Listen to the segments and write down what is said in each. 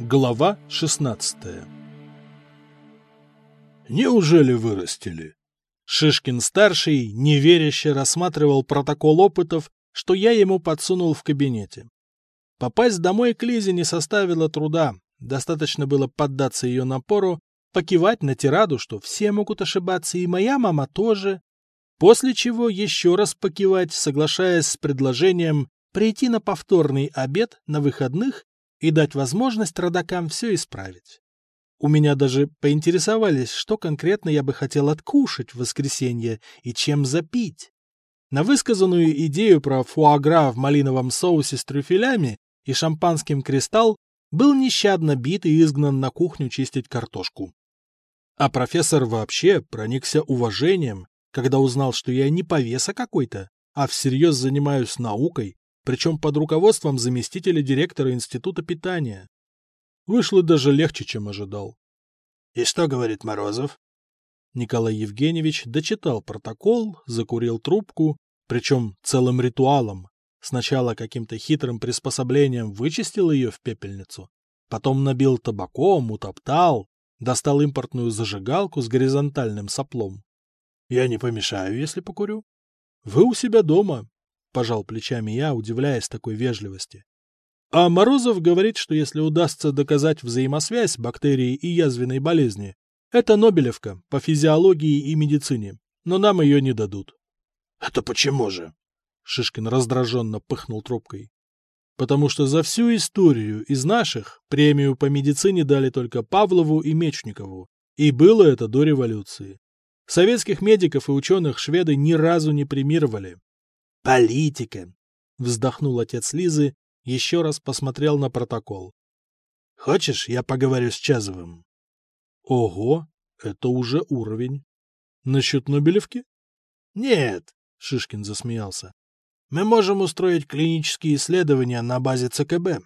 Глава 16 «Неужели вырастили?» Шишкин-старший неверяще рассматривал протокол опытов, что я ему подсунул в кабинете. Попасть домой к Лизе не составило труда, достаточно было поддаться ее напору, покивать на тираду, что все могут ошибаться, и моя мама тоже, после чего еще раз покивать, соглашаясь с предложением прийти на повторный обед на выходных и дать возможность родакам все исправить. У меня даже поинтересовались, что конкретно я бы хотел откушать в воскресенье и чем запить. На высказанную идею про фуагра в малиновом соусе с трюфелями и шампанским кристалл был нещадно бит и изгнан на кухню чистить картошку. А профессор вообще проникся уважением, когда узнал, что я не повеса какой-то, а всерьез занимаюсь наукой причем под руководством заместителя директора Института питания. Вышло даже легче, чем ожидал. — И что говорит Морозов? Николай Евгеньевич дочитал протокол, закурил трубку, причем целым ритуалом. Сначала каким-то хитрым приспособлением вычистил ее в пепельницу, потом набил табаком, утоптал, достал импортную зажигалку с горизонтальным соплом. — Я не помешаю, если покурю. — Вы у себя дома, — пожал плечами я, удивляясь такой вежливости. А Морозов говорит, что если удастся доказать взаимосвязь бактерии и язвенной болезни, это Нобелевка по физиологии и медицине, но нам ее не дадут. — Это почему же? — Шишкин раздраженно пыхнул трубкой. — Потому что за всю историю из наших премию по медицине дали только Павлову и Мечникову, и было это до революции. Советских медиков и ученых шведы ни разу не премировали, Политика, вздохнул отец Лизы, еще раз посмотрел на протокол. Хочешь, я поговорю с Чазовым? Ого, это уже уровень. Насчет Нобелевки? Нет, Шишкин засмеялся. Мы можем устроить клинические исследования на базе ЦКБ.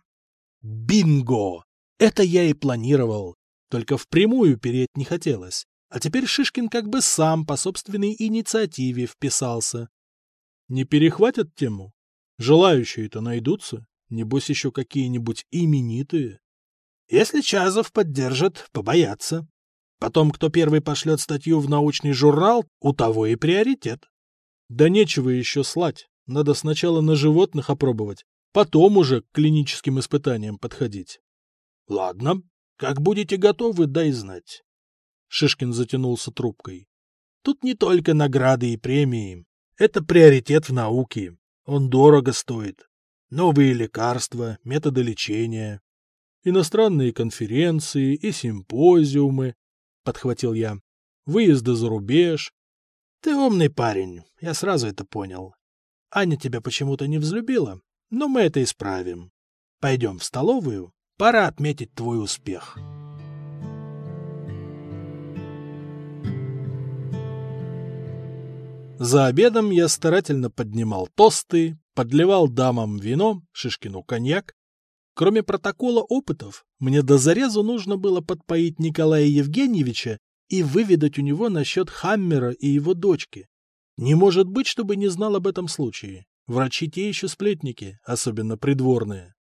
Бинго! Это я и планировал. Только впрямую переть не хотелось. А теперь Шишкин как бы сам по собственной инициативе вписался. Не перехватят тему? Желающие-то найдутся. Небось еще какие-нибудь именитые. Если Чазов поддержит, побоятся. Потом, кто первый пошлет статью в научный журнал, у того и приоритет. Да нечего еще слать. Надо сначала на животных опробовать, потом уже к клиническим испытаниям подходить. — Ладно, как будете готовы, дай знать. Шишкин затянулся трубкой. Тут не только награды и премии. Это приоритет в науке. Он дорого стоит. Новые лекарства, методы лечения. Иностранные конференции и симпозиумы, — подхватил я. Выезды за рубеж. Ты умный парень, я сразу это понял. Аня тебя почему-то не взлюбила, но мы это исправим. Пойдем в столовую, пора отметить твой успех. За обедом я старательно поднимал тосты, подливал дамам вино, Шишкину коньяк. Кроме протокола опытов, мне до зарезу нужно было подпоить Николая Евгеньевича и выведать у него насчет Хаммера и его дочки. Не может быть, чтобы не знал об этом случае. Врачи те еще сплетники, особенно придворные.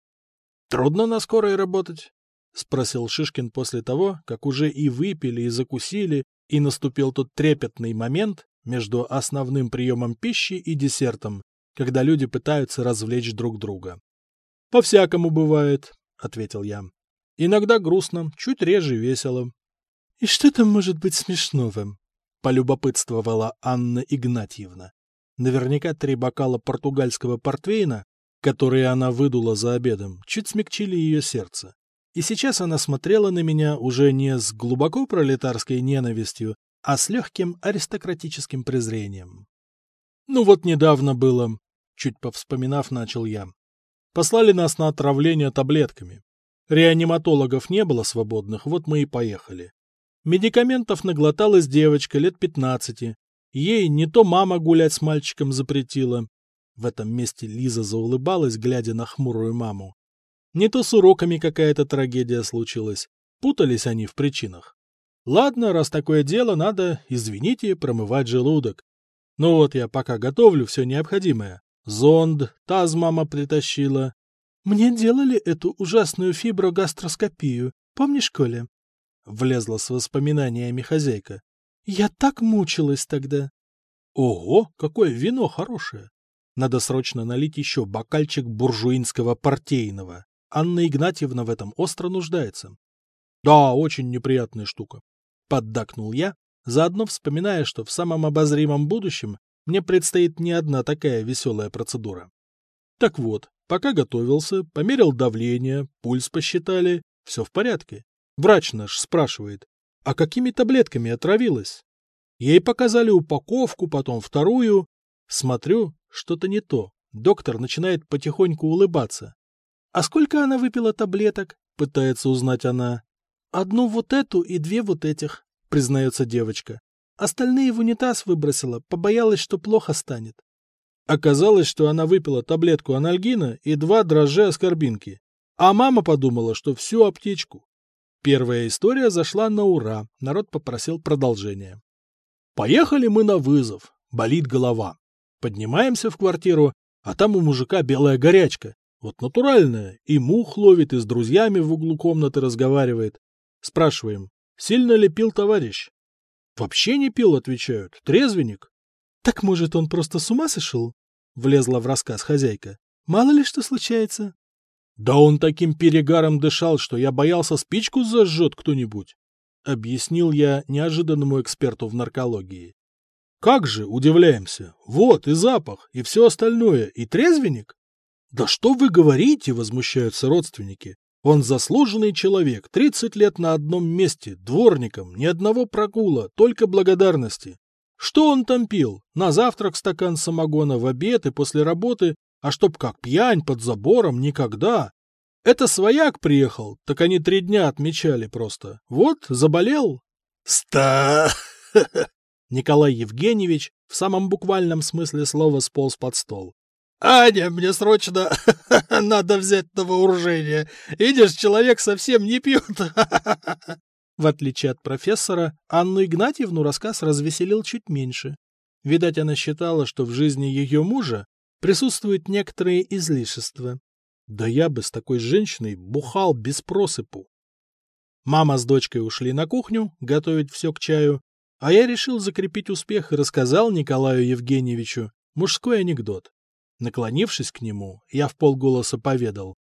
«Трудно на скорой работать?» — спросил Шишкин после того, как уже и выпили, и закусили, и наступил тот трепетный момент, между основным приемом пищи и десертом, когда люди пытаются развлечь друг друга. «По-всякому бывает», — ответил я. «Иногда грустно, чуть реже весело». «И что там может быть смешного?» — полюбопытствовала Анна Игнатьевна. Наверняка три бокала португальского портвейна, которые она выдула за обедом, чуть смягчили ее сердце. И сейчас она смотрела на меня уже не с глубоко пролетарской ненавистью, а с легким аристократическим презрением. Ну вот недавно было, чуть повспоминав, начал я. Послали нас на отравление таблетками. Реаниматологов не было свободных, вот мы и поехали. Медикаментов наглоталась девочка лет пятнадцати. Ей не то мама гулять с мальчиком запретила. В этом месте Лиза заулыбалась, глядя на хмурую маму. Не то с уроками какая-то трагедия случилась. Путались они в причинах. Ладно, раз такое дело, надо, извините, промывать желудок. Ну вот я пока готовлю все необходимое. Зонд, таз мама притащила. Мне делали эту ужасную фиброгастроскопию, помнишь, Коля? Влезла с воспоминаниями хозяйка. Я так мучилась тогда. Ого, какое вино хорошее! Надо срочно налить еще бокальчик буржуинского партийного. Анна Игнатьевна в этом остро нуждается. Да, очень неприятная штука. Поддакнул я, заодно вспоминая, что в самом обозримом будущем мне предстоит не одна такая веселая процедура. Так вот, пока готовился, померил давление, пульс посчитали, все в порядке. Врач наш спрашивает, а какими таблетками отравилась? Ей показали упаковку, потом вторую. Смотрю, что-то не то. Доктор начинает потихоньку улыбаться. «А сколько она выпила таблеток?» — пытается узнать она. «Одну вот эту и две вот этих», — признается девочка. «Остальные в унитаз выбросила, побоялась, что плохо станет». Оказалось, что она выпила таблетку анальгина и два дрожжа аскорбинки. А мама подумала, что всю аптечку. Первая история зашла на ура, народ попросил продолжения. Поехали мы на вызов, болит голова. Поднимаемся в квартиру, а там у мужика белая горячка. Вот натуральная, и мух ловит, и с друзьями в углу комнаты разговаривает. Спрашиваем, сильно ли пил товарищ? Вообще не пил, отвечают, трезвенник. Так может он просто с ума сошел? Влезла в рассказ хозяйка. Мало ли что случается. Да он таким перегаром дышал, что я боялся, спичку зажжет кто-нибудь. Объяснил я неожиданному эксперту в наркологии. Как же, удивляемся. Вот и запах, и все остальное, и трезвенник. Да что вы говорите, возмущаются родственники. Он заслуженный человек, 30 лет на одном месте, дворником, ни одного прогула, только благодарности. Что он там пил? На завтрак стакан самогона, в обед и после работы, а чтоб как пьянь под забором, никогда. Это свояк приехал, так они три дня отмечали просто. Вот, заболел. Ста! Николай Евгеньевич в самом буквальном смысле слова сполз под стол. «Аня, мне срочно надо взять на вооружение. Видишь, человек совсем не пьет». В отличие от профессора, Анну Игнатьевну рассказ развеселил чуть меньше. Видать, она считала, что в жизни ее мужа присутствуют некоторые излишества. Да я бы с такой женщиной бухал без просыпу. Мама с дочкой ушли на кухню готовить все к чаю, а я решил закрепить успех и рассказал Николаю Евгеньевичу мужской анекдот. Наклонившись к нему, я в полголоса поведал.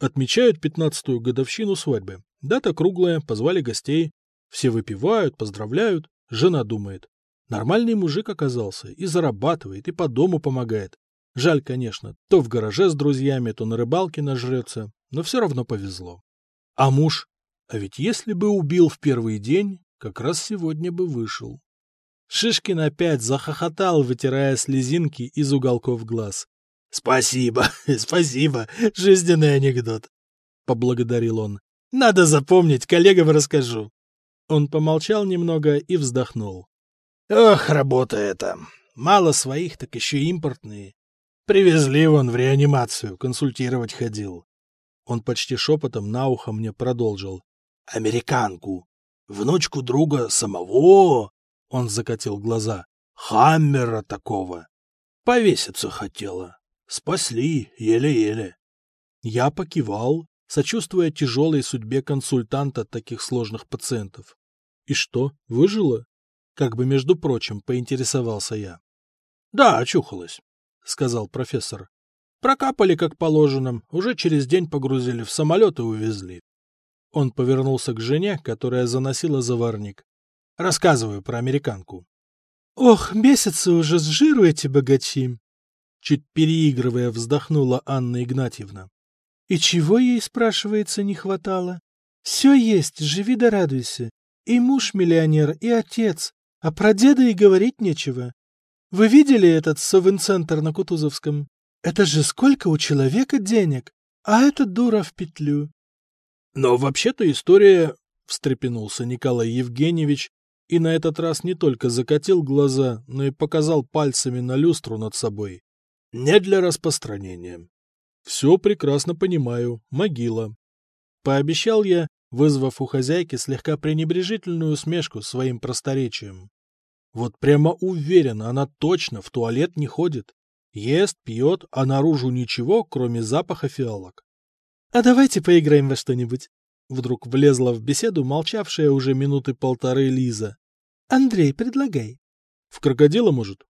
Отмечают пятнадцатую годовщину свадьбы. Дата круглая, позвали гостей. Все выпивают, поздравляют. Жена думает. Нормальный мужик оказался, и зарабатывает, и по дому помогает. Жаль, конечно, то в гараже с друзьями, то на рыбалке нажрется, но все равно повезло. А муж? А ведь если бы убил в первый день, как раз сегодня бы вышел. Шишкин опять захохотал, вытирая слезинки из уголков глаз. — Спасибо, спасибо, жизненный анекдот, — поблагодарил он. — Надо запомнить, коллегам расскажу. Он помолчал немного и вздохнул. — Ох, работа эта. Мало своих, так еще импортные. Привезли вон в реанимацию, консультировать ходил. Он почти шепотом на ухо мне продолжил. — Американку внучку друга самого, он закатил глаза, Хаммера такого. Повеситься хотела. Спасли, еле-еле. Я покивал, сочувствуя тяжелой судьбе консультанта таких сложных пациентов. И что, выжила? Как бы, между прочим, поинтересовался я. Да, очухалась, сказал профессор. Прокапали как положено, уже через день погрузили в самолет и увезли. Он повернулся к жене, которая заносила заварник. Рассказываю про американку. «Ох, месяцы уже с жиру эти богачи!» Чуть переигрывая, вздохнула Анна Игнатьевна. «И чего ей, спрашивается, не хватало? Все есть, живи да радуйся. И муж миллионер, и отец, а про деда и говорить нечего. Вы видели этот совин-центр на Кутузовском? Это же сколько у человека денег, а эта дура в петлю. Но вообще-то история, — встрепенулся Николай Евгеньевич, и на этот раз не только закатил глаза, но и показал пальцами на люстру над собой. Не для распространения. Все прекрасно понимаю, могила. Пообещал я, вызвав у хозяйки слегка пренебрежительную усмешку своим просторечием. Вот прямо уверен, она точно в туалет не ходит. Ест, пьет, а наружу ничего, кроме запаха фиалок. А давайте поиграем во что-нибудь. Вдруг влезла в беседу молчавшая уже минуты полторы Лиза. Андрей, предлагай. В крокодила, может?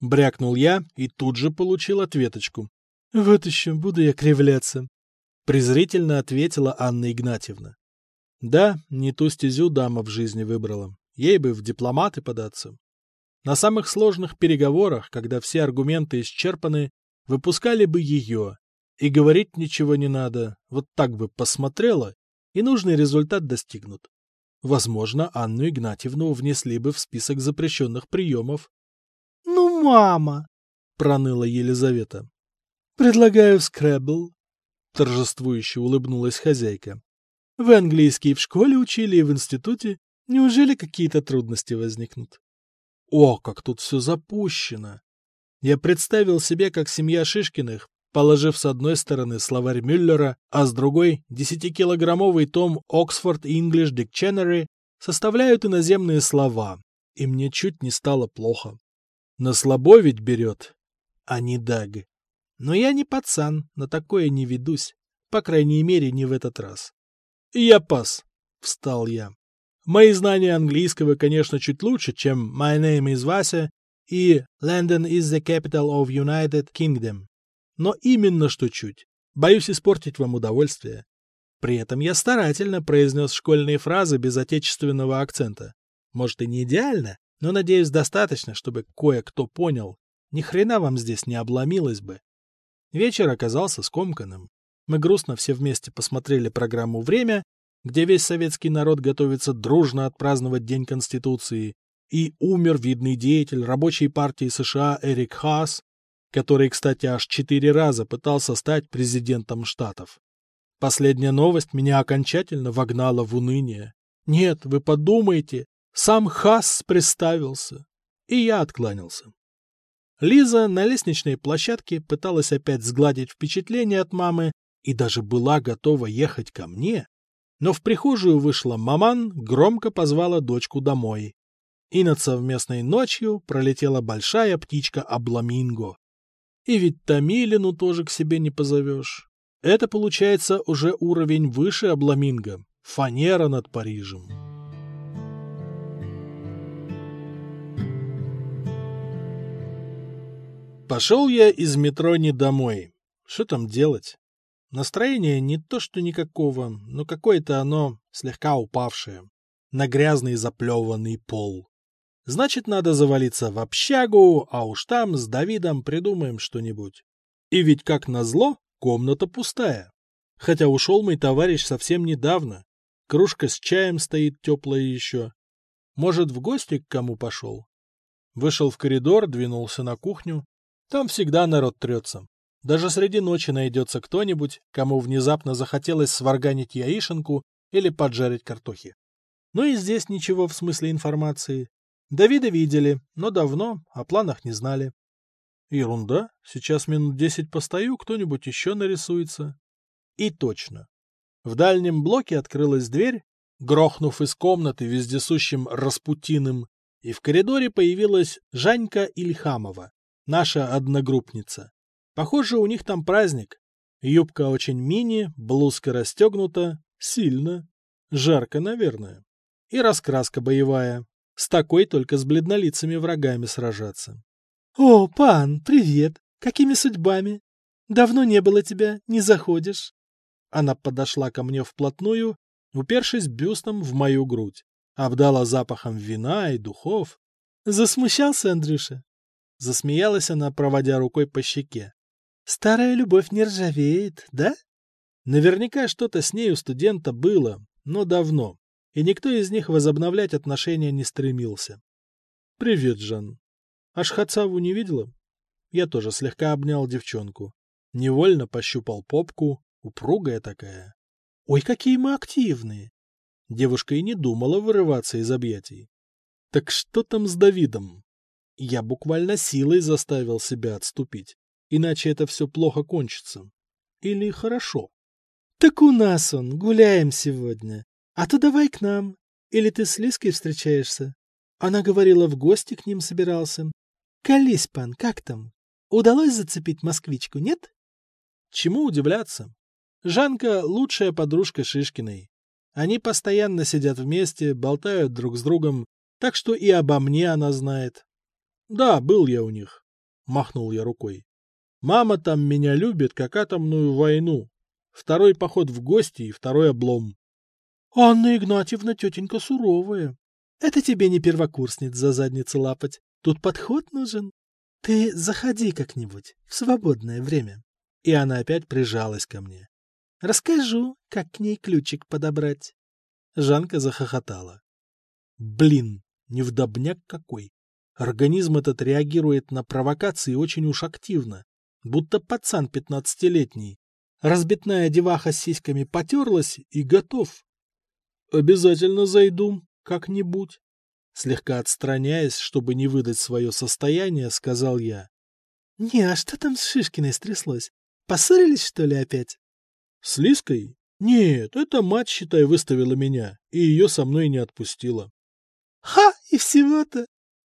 Брякнул я и тут же получил ответочку. Вот еще буду я кривляться. Презрительно ответила Анна Игнатьевна. Да, не ту стезю дама в жизни выбрала. Ей бы в дипломаты податься. На самых сложных переговорах, когда все аргументы исчерпаны, выпускали бы ее. И говорить ничего не надо, вот так бы посмотрела, и нужный результат достигнут. Возможно, Анну Игнатьевну внесли бы в список запрещенных приемов. — мама! — проныла Елизавета. — Предлагаю скрэбл. Торжествующе улыбнулась хозяйка. — Вы английский в школе учили и в институте. Неужели какие-то трудности возникнут? О, как тут все запущено! Я представил себе, как семья Шишкиных положив с одной стороны словарь Мюллера, а с другой — десятикилограммовый том Oxford English Dictionary, составляют иноземные слова, и мне чуть не стало плохо. На слабо ведь берет, а не даг. Но я не пацан, на такое не ведусь, по крайней мере, не в этот раз. я пас, — встал я. Мои знания английского, конечно, чуть лучше, чем «My name is Вася» и «London is the capital of United Kingdom» но именно что чуть. Боюсь испортить вам удовольствие. При этом я старательно произнес школьные фразы без отечественного акцента. Может и не идеально, но, надеюсь, достаточно, чтобы кое-кто понял. Ни хрена вам здесь не обломилось бы. Вечер оказался скомканным. Мы грустно все вместе посмотрели программу «Время», где весь советский народ готовится дружно отпраздновать День Конституции, и умер видный деятель рабочей партии США Эрик Хаас, который, кстати, аж четыре раза пытался стать президентом Штатов. Последняя новость меня окончательно вогнала в уныние. Нет, вы подумайте, сам Хасс представился. И я откланялся. Лиза на лестничной площадке пыталась опять сгладить впечатление от мамы и даже была готова ехать ко мне, но в прихожую вышла маман, громко позвала дочку домой. И над совместной ночью пролетела большая птичка Абламинго. И ведь Тамилину тоже к себе не позовешь. Это получается уже уровень выше Обламинго. Фанера над Парижем. Пошел я из метро не домой. Что там делать? Настроение не то что никакого, но какое-то оно слегка упавшее. На грязный заплеванный пол. Значит, надо завалиться в общагу, а уж там с Давидом придумаем что-нибудь. И ведь, как назло, комната пустая. Хотя ушел мой товарищ совсем недавно. Кружка с чаем стоит теплая еще. Может, в гости к кому пошел? Вышел в коридор, двинулся на кухню. Там всегда народ трется. Даже среди ночи найдется кто-нибудь, кому внезапно захотелось сварганить яишенку или поджарить картохи. Ну и здесь ничего в смысле информации. Давида видели, но давно, о планах не знали. Ерунда, сейчас минут десять постою, кто-нибудь еще нарисуется. И точно. В дальнем блоке открылась дверь, грохнув из комнаты вездесущим Распутиным, и в коридоре появилась Жанька Ильхамова, наша одногруппница. Похоже, у них там праздник. Юбка очень мини, блузка расстегнута, сильно, жарко, наверное. И раскраска боевая, с такой только с бледнолицами врагами сражаться. — О, пан, привет! Какими судьбами? Давно не было тебя, не заходишь? Она подошла ко мне вплотную, упершись бюстом в мою грудь, обдала запахом вина и духов. Засмущался Андрюша? Засмеялась она, проводя рукой по щеке. Старая любовь не ржавеет, да? Наверняка что-то с ней у студента было, но давно и никто из них возобновлять отношения не стремился. «Привет, Жан. А Шхацаву не видела?» Я тоже слегка обнял девчонку. Невольно пощупал попку, упругая такая. «Ой, какие мы активные!» Девушка и не думала вырываться из объятий. «Так что там с Давидом?» Я буквально силой заставил себя отступить, иначе это все плохо кончится. Или хорошо. «Так у нас он, гуляем сегодня. А то давай к нам. Или ты с Лиской встречаешься? Она говорила, в гости к ним собирался. Колись, пан, как там? Удалось зацепить москвичку, нет? Чему удивляться? Жанка — лучшая подружка Шишкиной. Они постоянно сидят вместе, болтают друг с другом, так что и обо мне она знает. Да, был я у них. Махнул я рукой. Мама там меня любит, как атомную войну. Второй поход в гости и второй облом. Анна Игнатьевна тетенька суровая. Это тебе не первокурсниц за задницу лапать. Тут подход нужен. Ты заходи как-нибудь в свободное время. И она опять прижалась ко мне. Расскажу, как к ней ключик подобрать. Жанка захохотала. Блин, невдобняк какой. Организм этот реагирует на провокации очень уж активно, будто пацан пятнадцатилетний. Разбитная деваха с сиськами потерлась и готов. Обязательно зайду как-нибудь. Слегка отстраняясь, чтобы не выдать свое состояние, сказал я. — Не, а что там с Шишкиной стряслось? Поссорились, что ли, опять? С Лиской? Нет, это мать, считай, выставила меня, и ее со мной не отпустила. Ха, и всего-то.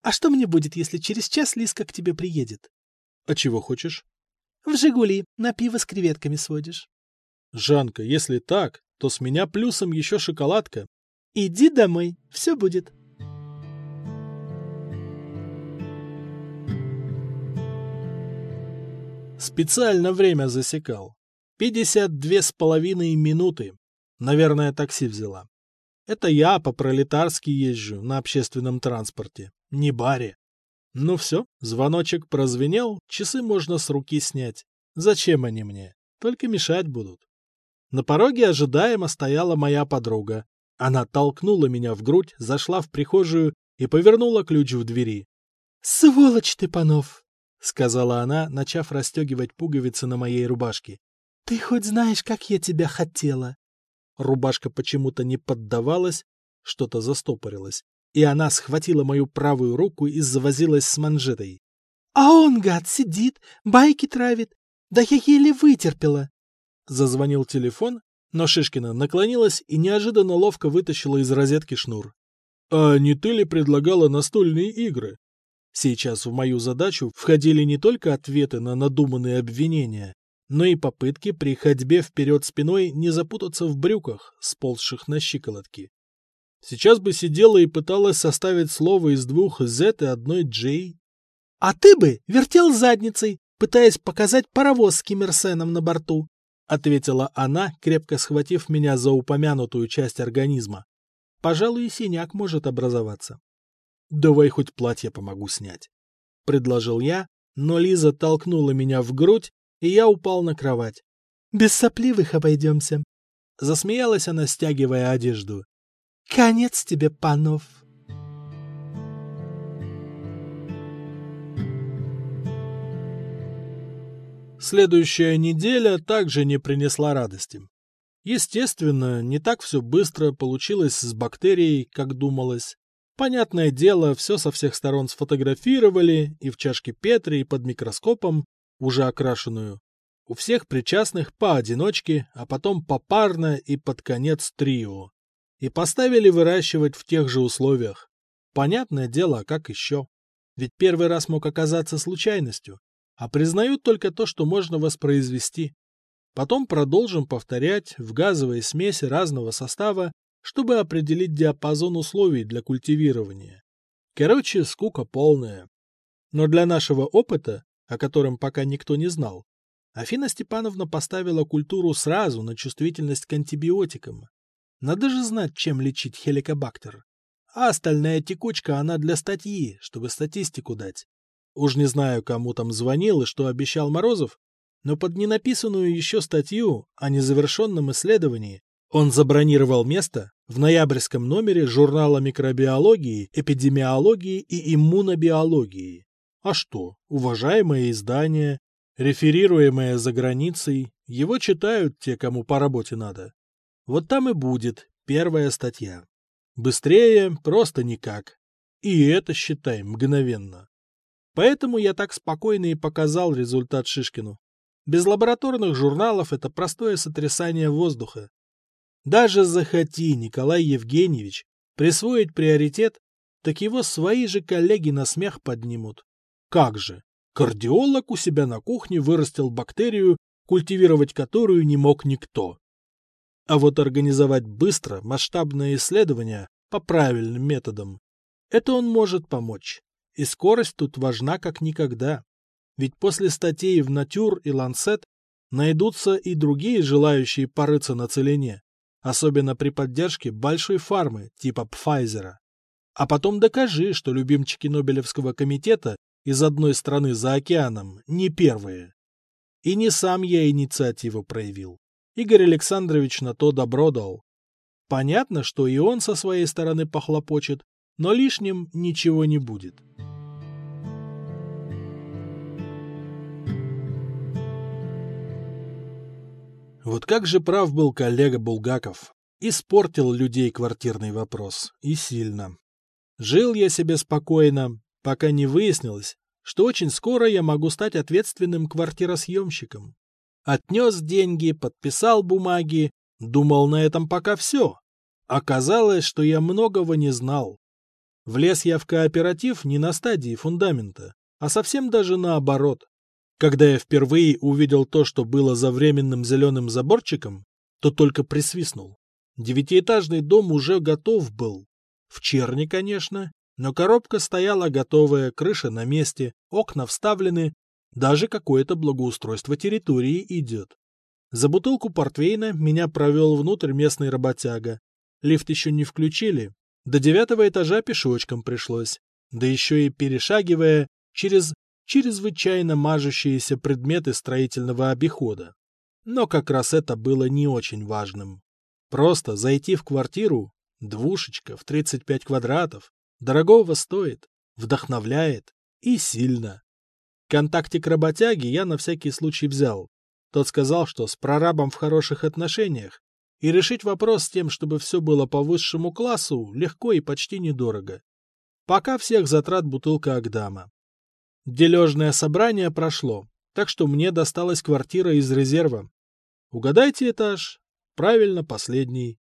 А что мне будет, если через час Лиска к тебе приедет? А чего хочешь? В Жигули на пиво с креветками сводишь. Жанка, если так, то с меня плюсом еще шоколадка. Иди домой, все будет. Специально время засекал. Пятьдесят две с половиной минуты. Наверное, такси взяла. Это я по-пролетарски езжу на общественном транспорте, не баре. Ну все, звоночек прозвенел, часы можно с руки снять. Зачем они мне? Только мешать будут. На пороге ожидаемо стояла моя подруга. Она толкнула меня в грудь, зашла в прихожую и повернула ключ в двери. — Сволочь ты, Панов! — сказала она, начав расстегивать пуговицы на моей рубашке. Ты хоть знаешь, как я тебя хотела? Рубашка почему-то не поддавалась, что-то застопорилось, и она схватила мою правую руку и завозилась с манжетой. А он, гад, сидит, байки травит. Да я еле вытерпела. Зазвонил телефон, но Шишкина наклонилась и неожиданно ловко вытащила из розетки шнур. «А не ты ли предлагала настольные игры?» Сейчас в мою задачу входили не только ответы на надуманные обвинения, но и попытки при ходьбе вперед спиной не запутаться в брюках, сползших на щиколотки. Сейчас бы сидела и пыталась составить слово из двух Z и одной J. А ты бы вертел задницей, пытаясь показать паровоз с Киммерсеном на борту, ответила она, крепко схватив меня за упомянутую часть организма. Пожалуй, синяк может образоваться. Давай хоть платье помогу снять, предложил я, но Лиза толкнула меня в грудь и я упал на кровать. «Без сопливых обойдемся», — засмеялась она, стягивая одежду. «Конец тебе, панов!» Следующая неделя также не принесла радости. Естественно, не так все быстро получилось с бактерией, как думалось. Понятное дело, все со всех сторон сфотографировали, и в чашке Петри, и под микроскопом, уже окрашенную. У всех причастных поодиночке, а потом попарно и под конец трио. И поставили выращивать в тех же условиях. Понятное дело, а как еще? Ведь первый раз мог оказаться случайностью, а признают только то, что можно воспроизвести. Потом продолжим повторять в газовой смеси разного состава, чтобы определить диапазон условий для культивирования. Короче, скука полная. Но для нашего опыта о котором пока никто не знал, Афина Степановна поставила культуру сразу на чувствительность к антибиотикам. Надо же знать, чем лечить хеликобактер. А остальная текучка, она для статьи, чтобы статистику дать. Уж не знаю, кому там звонил и что обещал Морозов, но под ненаписанную еще статью о незавершенном исследовании он забронировал место в ноябрьском номере журнала микробиологии, эпидемиологии и иммунобиологии. А что, уважаемое издание, реферируемое за границей, его читают те, кому по работе надо. Вот там и будет первая статья. Быстрее просто никак. И это, считай, мгновенно. Поэтому я так спокойно и показал результат Шишкину. Без лабораторных журналов это простое сотрясание воздуха. Даже захоти Николай Евгеньевич присвоить приоритет, так его свои же коллеги на смех поднимут. Как же? Кардиолог у себя на кухне вырастил бактерию, культивировать которую не мог никто. А вот организовать быстро масштабное исследование по правильным методам, это он может помочь. И скорость тут важна как никогда. Ведь после статей в Натюр и Ланцет найдутся и другие желающие порыться на целине, особенно при поддержке большой фармы типа Пфайзера. А потом докажи, что любимчики Нобелевского комитета из одной страны за океаном не первые. И не сам я инициативу проявил. Игорь Александрович на то добро дал. Понятно, что и он со своей стороны похлопочет, но лишним ничего не будет. Вот как же прав был коллега Булгаков. Испортил людей квартирный вопрос. И сильно. Жил я себе спокойно, пока не выяснилось, что очень скоро я могу стать ответственным квартиросъемщиком. Отнес деньги, подписал бумаги, думал на этом пока все. Оказалось, что я многого не знал. Влез я в кооператив не на стадии фундамента, а совсем даже наоборот. Когда я впервые увидел то, что было за временным зеленым заборчиком, то только присвистнул. Девятиэтажный дом уже готов был. В черне, конечно, но коробка стояла готовая, крыша на месте, окна вставлены, даже какое-то благоустройство территории идет. За бутылку портвейна меня провел внутрь местный работяга. Лифт еще не включили. До девятого этажа пешочком пришлось. Да еще и перешагивая через чрезвычайно мажущиеся предметы строительного обихода. Но как раз это было не очень важным. Просто зайти в квартиру, двушечка в 35 квадратов, дорогого стоит, вдохновляет и сильно. Контактик работяги я на всякий случай взял. Тот сказал, что с прорабом в хороших отношениях, и решить вопрос с тем, чтобы все было по высшему классу, легко и почти недорого. Пока всех затрат бутылка Агдама. Дележное собрание прошло, так что мне досталась квартира из резерва. Угадайте этаж. Правильно, последний.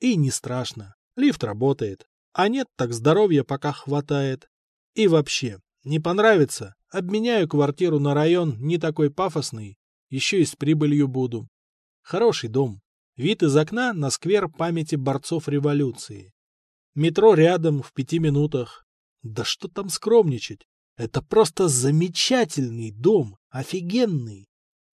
И не страшно. Лифт работает. А нет, так здоровья пока хватает. И вообще, не понравится, обменяю квартиру на район не такой пафосный, еще и с прибылью буду. Хороший дом. Вид из окна на сквер памяти борцов революции. Метро рядом, в пяти минутах. Да что там скромничать? Это просто замечательный дом, офигенный.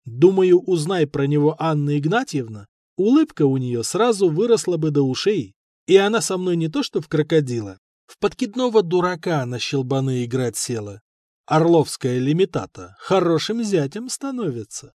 Думаю, узнай про него Анна Игнатьевна, улыбка у нее сразу выросла бы до ушей, и она со мной не то что в крокодила, в подкидного дурака на щелбаны играть села. Орловская лимитата хорошим зятем становится.